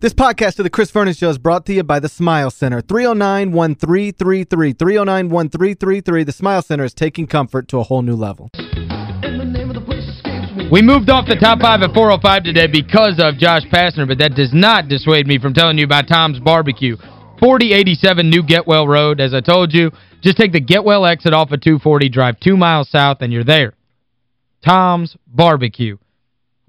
This podcast of the Chris Vernon Show is brought to you by the Smile Center. 309-1333. 309-1333. The Smile Center is taking comfort to a whole new level. We moved off the top five at 405 today because of Josh Pastner, but that does not dissuade me from telling you about Tom's Barbecue. 4087 New Getwell Road. As I told you, just take the Getwell exit off of 240, drive two miles south, and you're there. Tom's Barbecue.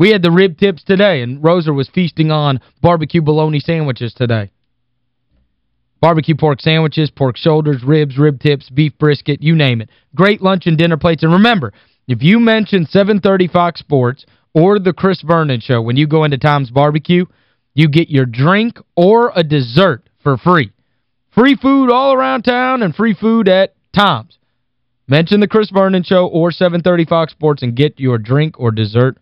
We had the rib tips today, and Roser was feasting on barbecue bologna sandwiches today. Barbecue pork sandwiches, pork shoulders, ribs, rib tips, beef brisket, you name it. Great lunch and dinner plates. And remember, if you mention 730 Fox Sports or the Chris Vernon Show when you go into Tom's Barbecue, you get your drink or a dessert for free. Free food all around town and free food at Tom's. Mention the Chris Vernon Show or 730 Fox Sports and get your drink or dessert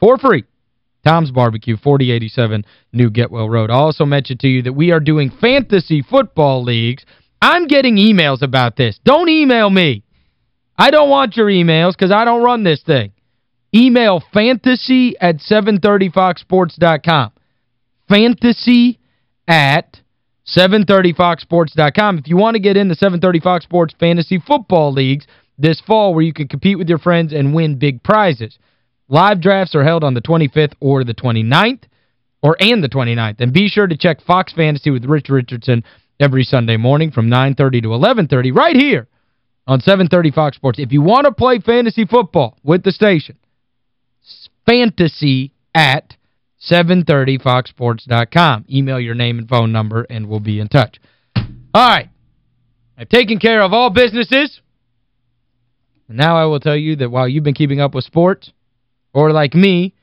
for free. Tom's Barbecue, 4087 New Getwell Road. I also mentioned to you that we are doing fantasy football leagues. I'm getting emails about this. Don't email me. I don't want your emails because I don't run this thing. Email fantasy at 730foxsports.com. Fantasy at 730foxsports.com. If you want to get in the 730 Fox Sports Fantasy Football Leagues this fall where you can compete with your friends and win big prizes. Live drafts are held on the 25th or the 29th, or and the 29th. And be sure to check Fox Fantasy with Rich Richardson every Sunday morning from 9.30 to 11.30 right here on 730 Fox Sports. If you want to play fantasy football with the station, fantasy at 730foxsports.com. Email your name and phone number and we'll be in touch. All right. I've taken care of all businesses. And now I will tell you that while you've been keeping up with sports, or like me,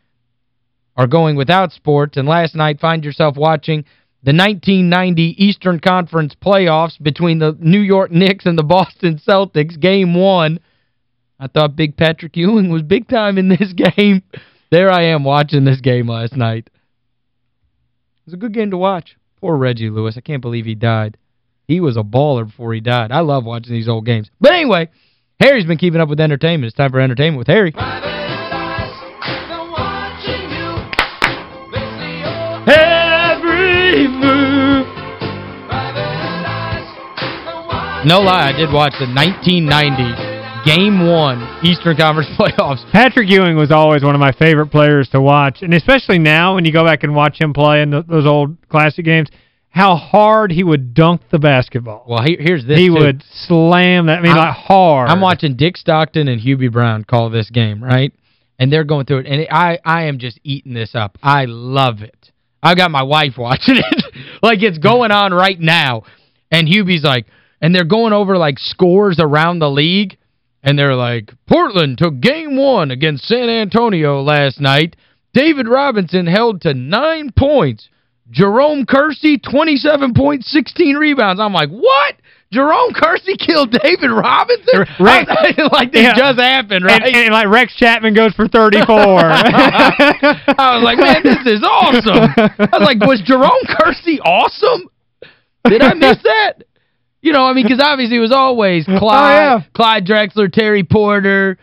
are going without sports, and last night find yourself watching the 1990 Eastern Conference playoffs between the New York Knicks and the Boston Celtics, game one. I thought Big Patrick Ewing was big time in this game. There I am watching this game last night. It was a good game to watch. Poor Reggie Lewis. I can't believe he died. He was a baller before he died. I love watching these old games. But anyway, Harry's been keeping up with entertainment. It's time for entertainment with Harry. No lie, I did watch the 1990 Game 1 Eastern Conference playoffs. Patrick Ewing was always one of my favorite players to watch, and especially now when you go back and watch him play in the, those old classic games, how hard he would dunk the basketball. Well, he, here's this, He too. would slam that, I mean, I'm, like hard. I'm watching Dick Stockton and Hubie Brown call this game, right? And they're going through it, and I, I am just eating this up. I love it. I've got my wife watching it. like, it's going on right now. And Hubie's like, and they're going over, like, scores around the league. And they're like, Portland took game one against San Antonio last night. David Robinson held to nine points. Jerome Kersey, 27 points, 16 rebounds. I'm like, what? Jerome Kersey killed David Robinson? Rex, like this yeah. just happened, right? And, and, like Rex Chapman goes for 34. I was like, man, this is awesome. I was like, was Jerome Kersey awesome? Did I miss that? You know, I mean, because obviously it was always Clyde, oh, yeah. Clyde Drexler, Terry Porter.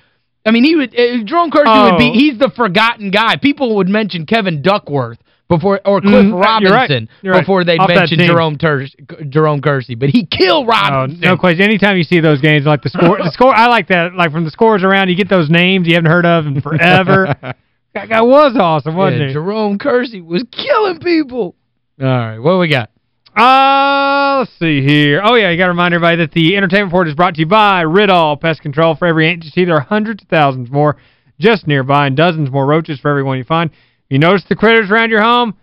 I mean, he would uh, Jerome Kersey oh. would be, he's the forgotten guy. People would mention Kevin Duckworth before or Cliff mm, Robinson you're right. You're before they'd mention Jerome Ter Jerome Kersey. But he killed Robinson. Oh, no question. Anytime you see those games, like the score, the score, I like that. Like from the scores around, you get those names you haven't heard of in forever. that guy was awesome, wasn't yeah, he? Jerome Kersey was killing people. All right, what we got? Uh, let's see here. Oh, yeah, you got to remind everybody that the Entertainment Report is brought to you by Ridall Pest Control. For every ant you see, there are hundreds of thousands more just nearby and dozens more roaches for every one you find. You notice the critters around your home?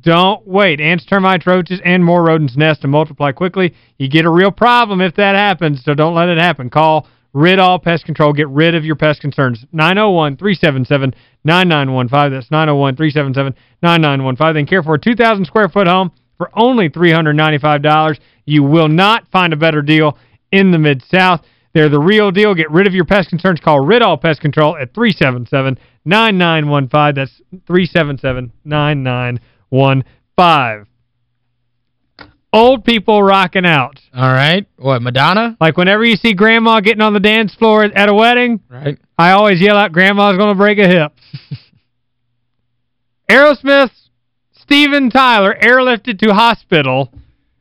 Don't wait. Ants, termites, roaches, and more rodents nest and multiply quickly. You get a real problem if that happens, so don't let it happen. Call Ridall Pest Control. Get rid of your pest concerns. 901-377-9915. That's 901-377-9915. Then care for a 2,000-square-foot home for only $395. You will not find a better deal in the Mid-South. They're the real deal. Get rid of your pest concerns. Call Ridall Pest Control at 377-9915. That's 377-9915. Old people rocking out. All right. What, Madonna? Like whenever you see Grandma getting on the dance floor at a wedding, right. I always yell out, Grandma's going to break a hip. Aerosmith Steven Tyler airlifted to hospital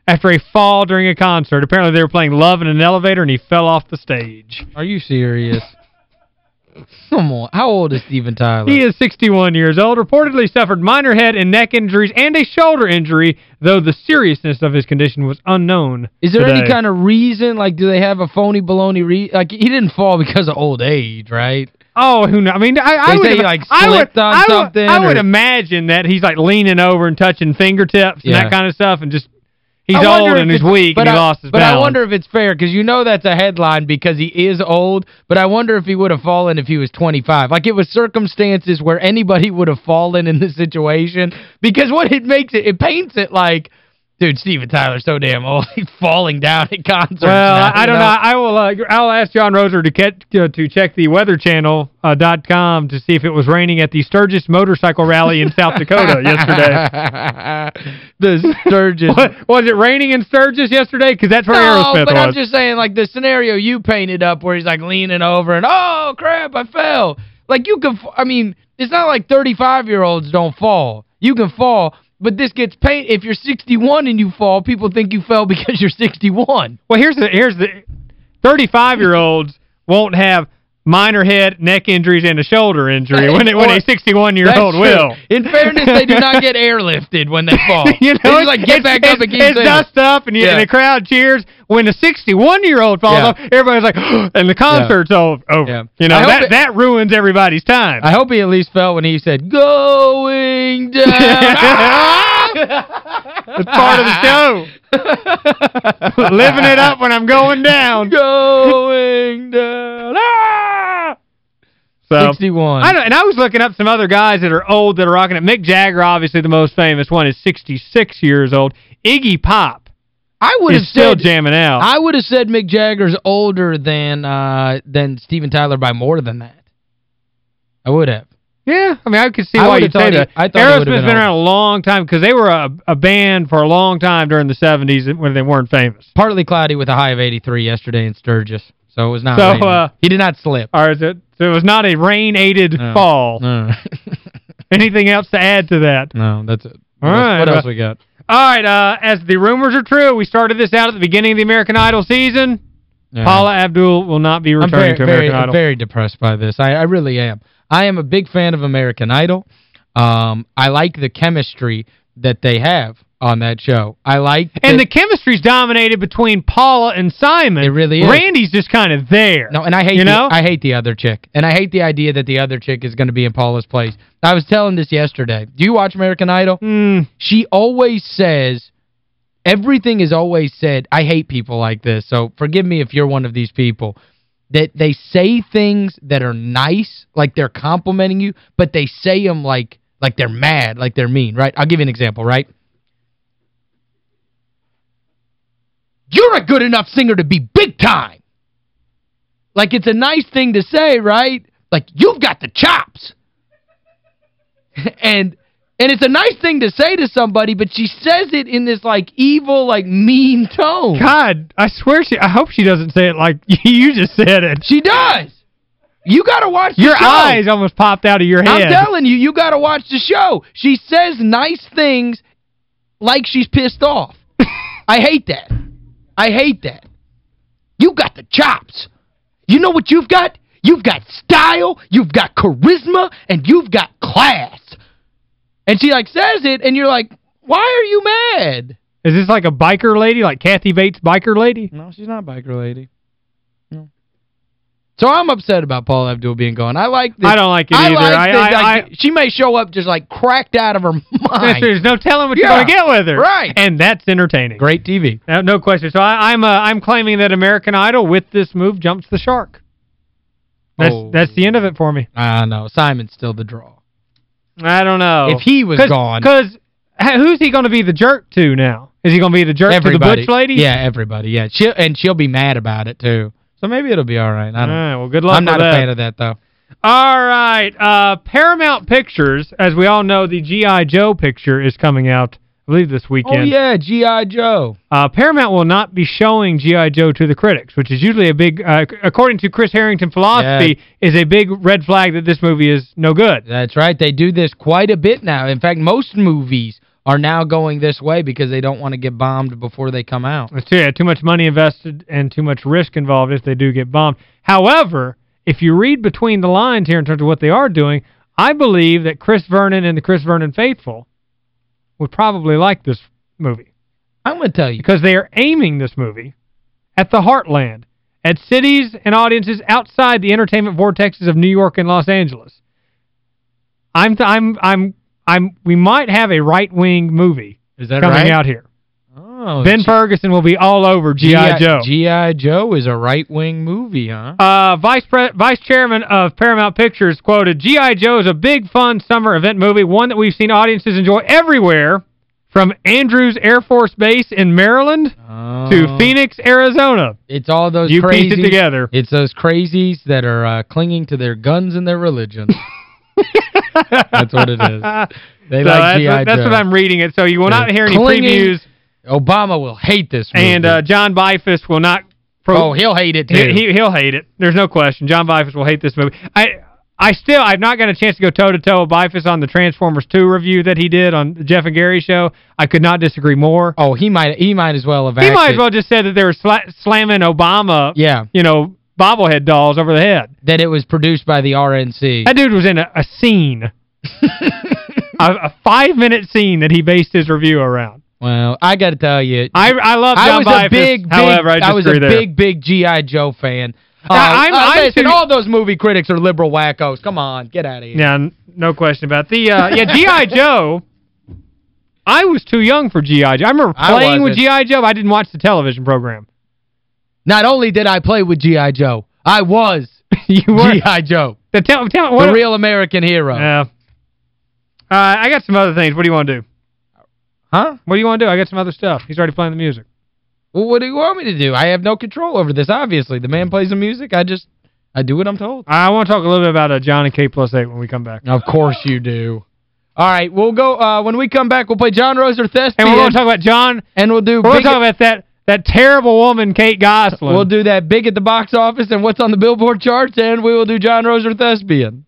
after a fall during a concert. Apparently they were playing Love in an elevator and he fell off the stage. Are you serious? Come on. How old is Steven Tyler? He is 61 years old, reportedly suffered minor head and neck injuries and a shoulder injury, though the seriousness of his condition was unknown Is there today. any kind of reason? Like, do they have a phony baloney re Like, he didn't fall because of old age, right? Oh, who knows? I mean, I, I would like, I would, slipped on I would, I would or- imagine that he's like leaning over and touching fingertips and Yeah. that kind of stuff and just he's old and he's weak but and he I, lost his But balance. I wonder if it's fair, because you know that's a headline because he is old, but I wonder if he would have fallen if he was 25. Like, it was circumstances where anybody would have fallen in this situation, because what it makes it, it paints it like, dude, Steven Tyler's so damn old, he's falling down at concerts Well, now, I don't know. I will uh, I'll ask John Roser to get uh, to check the weatherchannel.com uh, dot com to see if it was raining at the Sturgis motorcycle rally in South Dakota yesterday. the Sturgis. Was it raining in Sturgis yesterday? Because that's where No, Aerosmith but. I'm just saying, like, the scenario you painted up where he's, like, leaning over and, oh, crap, I fell. Like, you can, I mean, it's not like 35-year-olds don't fall. You can fall, but this gets paint. If you're 61 and you fall, people think you fell because you're 61. Well, here's the here's the 35-year-olds won't have minor head, neck injuries, and a shoulder injury when, it, when a 61-year-old will. In fairness, they do not get airlifted when they fall. you know, just, like, get it's, back it's, up and keep It's dust up, and, you, and Yeah. the crowd cheers. When a 61-year-old falls Yeah. off, everybody's like, and the concert's o- over. Yeah. You know, that, it- that ruins everybody's time. I hope he at least felt when he said, going down. It's part of the show. Living it up when I'm going down. Going down. Ah! So 61. I and I was looking up some other guys that are old that are rocking it. Mick Jagger, obviously the most famous one, is 66 years old. Iggy Pop I would have still said jamming out. I would have said Mick Jagger's older than uh than Steven Tyler by more than that. I would have. Yeah, I mean, I could see I why you'd say thought he- that. I Aerosmith's been been around a long time because they were a, a band for a long time during the 70s when they weren't famous. Partly cloudy with a high of 83 yesterday in Sturgis. So it was not So, uh, He did not slip. Or is it, so it was not a rain-aided No. fall. No. Anything else to add to that? no, that's it. All What else- right, What uh, else we got? All right, uh, as the rumors are true, we started this out at the beginning of the American Idol season. Yeah. Paula Abdul will not be returning very, to American very, Idol. I'm very depressed by this. I, I really am. I am a big fan of American Idol. Um, I like the chemistry that they have on that show. I like and the chemistry's dominated between Paula and Simon. It really is. Randy's just kind of there. No, and I hate you the, know? I hate the other chick. And I hate the idea that the other chick is going to be in Paula's place. I was telling this yesterday. Do you watch American Idol? Hmm. She always says everything is always said. I hate people like this. So forgive me if you're one of these people that they say things that are nice, like they're complimenting you, but they say them like like they're mad, like they're mean, right? I'll give you an example, right? You're a good enough singer to be big time. Like it's a nice thing to say, right? Like you've got the chops. and and it's a nice thing to say to somebody, but she says it in this like evil, like mean tone. God, I swear she I hope she doesn't say it like you just said it. She does. You got to watch the Your eyes almost popped out of your head. I'm telling you, you got to watch the show. She says nice things like she's pissed off. I hate that. I hate that. You got the chops. You know what you've got? You've got style, you've got charisma, and you've got class. And she, like, says it, and you're like, why are you mad? Is this like a biker lady, like Kathy Bates biker lady? No, she's not a biker lady. No. So I'm upset about Paul Abdul being gone. I like this. I don't like it I either. Like I- this, I- like, I- she may show up just like cracked out of her mind. There's no telling what you're going to get with her. right. And that's entertaining. Great TV. No, no question. So I, I'm uh, I'm claiming that American Idol with this move jumps the shark. That's Oh. that's the end of it for me. I know. Simon's still the draw. I don't know. If he was Cause, gone. Because who's he going to be the jerk to now? Is he going to be the jerk everybody. to the butch lady? Yeah, everybody. Yeah. She'll, and she'll be mad about it, too. So maybe it'll be all right. I All don't know. right, well, good luck I'm not with a that. fan of that, though. All right. Uh, Paramount Pictures, as we all know, the G.I. Joe picture is coming out, I believe, this weekend. Oh, yeah, G.I. Joe. Uh, Paramount will not be showing G.I. Joe to the critics, which is usually a big, uh, according to Chris Herrington philosophy, is a big red flag that this movie is no good. That's right. They do this quite a bit now. In fact, most movies are now going this way because they don't want to get bombed before they come out. It's too, yeah, too much money invested and too much risk involved if they do get bombed. However, if you read between the lines here in terms of what they are doing, I believe that Chris Vernon and the Chris Vernon faithful would probably like this movie. I'm going to tell you. Because they are aiming this movie at the heartland, at cities and audiences outside the entertainment vortexes of New York and Los Angeles. I'm I'm I'm I'm we might have a right-wing movie Is that coming right? out here. Oh, ben Ferguson will be all over G.I. Joe. G.I. Joe is a right-wing movie, huh? Uh, Vice Pre Vice Chairman of Paramount Pictures quoted, G.I. Joe is a big, fun summer event movie, one that we've seen audiences enjoy everywhere, from Andrews Air Force Base in Maryland oh. to Phoenix, Arizona. It's all those you crazies. piece it together. It's those crazies that are uh, clinging to their guns and their religion. that's what it is. They so like that's, G.I. what, that's what I'm reading it. So you will not hear any clinging. previews. Obama will hate this movie. And uh, John Beifuss will not... oh, he'll hate it, too. He, will hate it. There's no question. John Beifuss will hate this movie. I I still, I've not got a chance to go toe-to-toe with Beifuss on the Transformers 2 review that he did on the Jeff and Gary show. I could not disagree more. Oh, he might he might as well have He might as well just said that they were sla slamming Obama, yeah. you know, bobblehead dolls over the head. That it was produced by the RNC. That dude was in a, a scene. a, a five-minute scene that he based his review around. Well, I got to tell you. I I love John I was Beifuss, a big, however, big, I, I was a there. big, big G.I. Joe fan. Uh, I'm- uh, I'm listen, too- all those movie critics are liberal wackos. Come on, get out of here. Yeah, no question about it. The uh, yeah, G.I. Joe, I was too young for G.I. Joe. I remember I playing with. G.I. Joe. I didn't watch the television program. Not only did I play with G.I. Joe, I was G.I. Joe, the tell, tell what the real American hero. Yeah. Uh, I got some other things. What do you want to do? Huh? What do you want to do? I got some other stuff. He's already playing the music. Well, what do you want me to do? I have no control over this, obviously. The man plays the music. I just, I do what I'm told. I want to talk a little bit about uh, Jon and Kate Plus 8 when we come back. Of course you do. All right, we'll go, uh, when we come back, we'll play John Roser Thespian. And we're going to talk about John. and we'll do We're going to talk about that that terrible woman, Kate Gosselin. We'll do that big at the box office and what's on the Billboard charts, and we will do John Roser Thespian.